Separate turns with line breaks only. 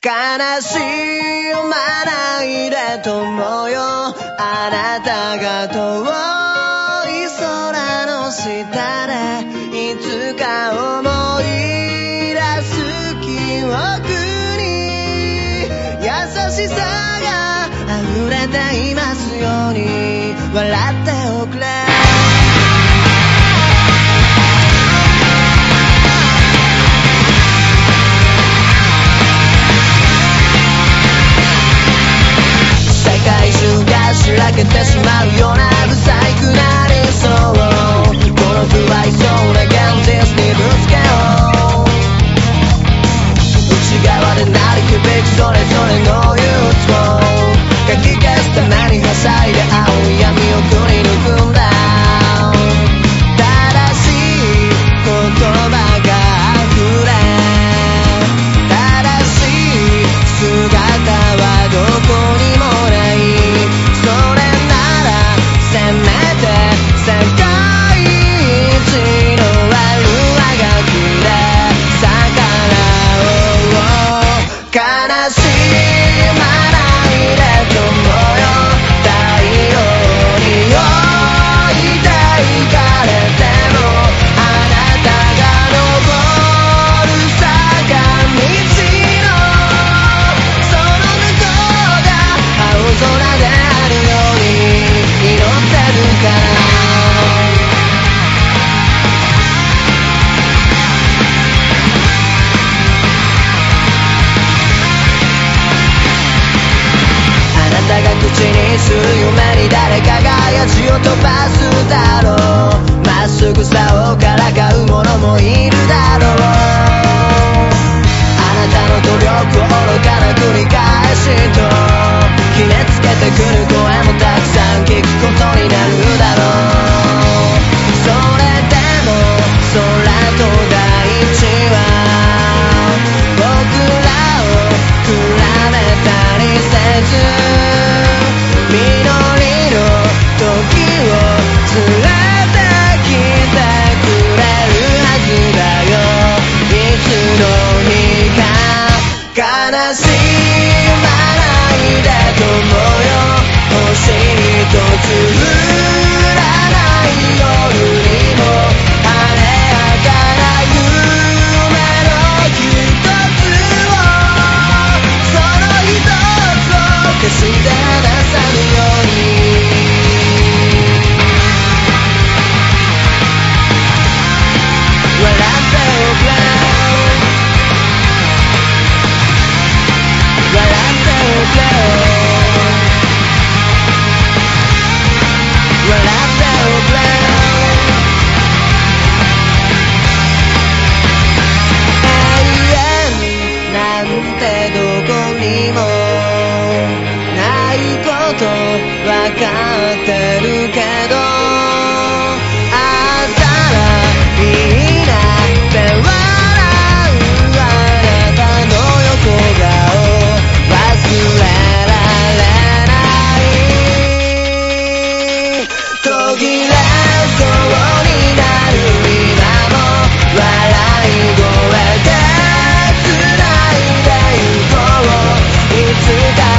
悲しまないで友よ。あなたが遠い空の下で。いつか思い出す記憶に。優しさが溢れていますように。笑っておくれ。散らけてしまうような不細工な飛ばすだろう。ないで友よ星一つてるけどあったらいいなって笑うあなたの横顔忘れられない途切れそうになる今も笑い声で繋いでいこう